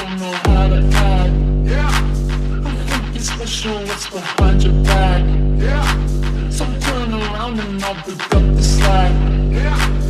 don't know how to act. Yeah. I think it's special what's behind your back. Yeah. So turn around and I'll pick up the slack. Yeah.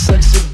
sexy.